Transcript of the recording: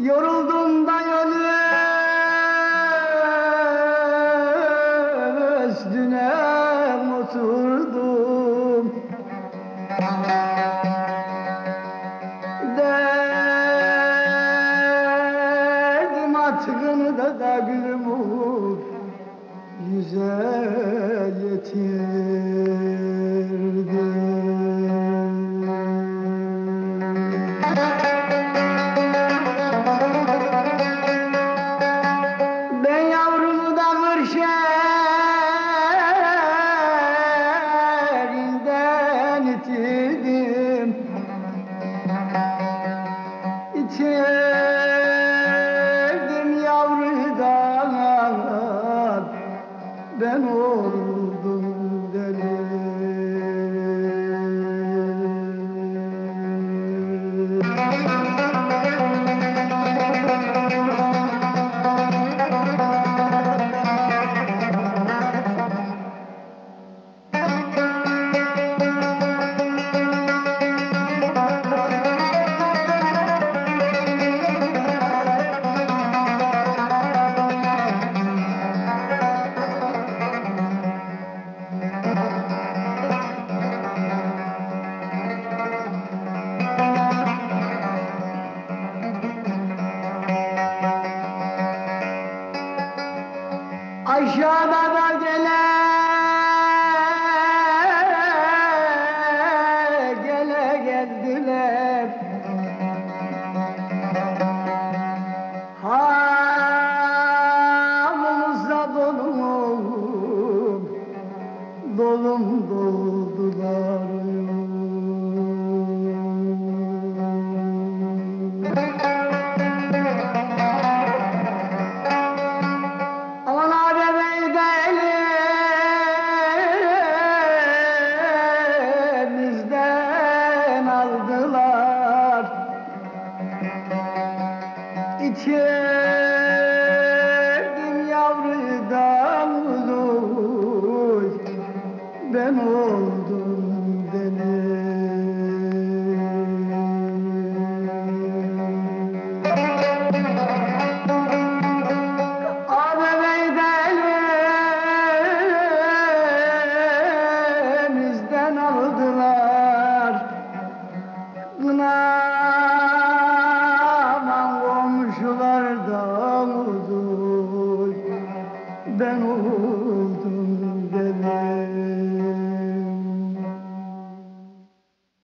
Yoruldum da yolu üstüne oturdum Derdim atkını da da gülüm olur Güzel yetim. İtirdim yavrudan Ben oldum Aşağıda da gele gele geldiler. Halımıza dolum dolum doldular 天。Uzun Ben oldum deli